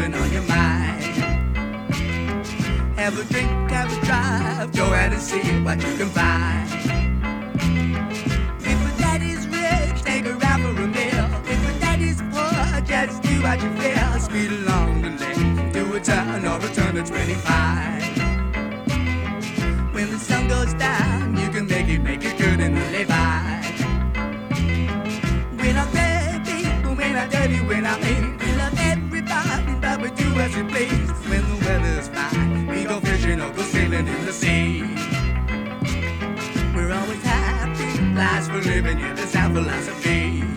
rubbing on your mind. Have a drink, have a drive, go out and see what you can find. If a daddy's rich, take her out for a meal. If a daddy's poor, just do what you feel. Speed along the lane, do a turn or a turn to 25. When the sun goes down, you can make it, make it good and live by. When I'm baby, when I'm dirty, when I'm in we please. When the weather's fine, we go fishing or go sailing in the sea. We're always happy, lives for living, yeah, that's our philosophy.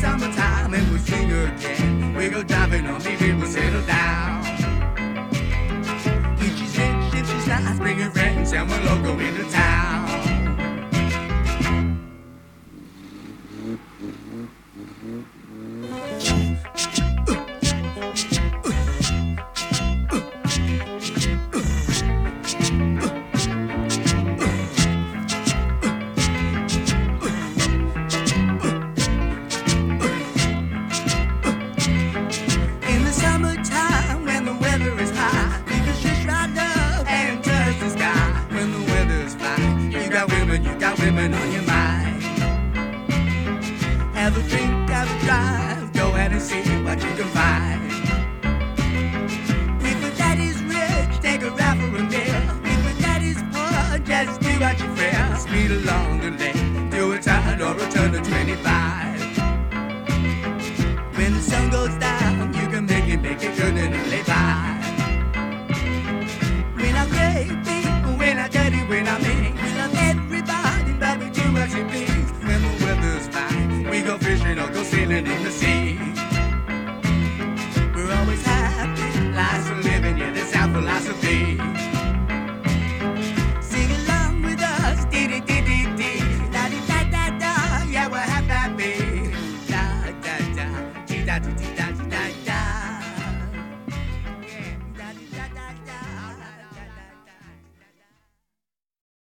Summertime. And we'll sing again. We go diving or maybe we'll settle down. If she's rich, if she's nice, bring your friends and we'll all go into town. On your mind. Have a drink, have a drive, go out and see what you can find. If your daddy's rich, take a ride for a meal. If your daddy's poor, just do what you feel. Speed along the lane, do a turn or a turn to 25. When the sun goes down, fishing or go sailing in the sea.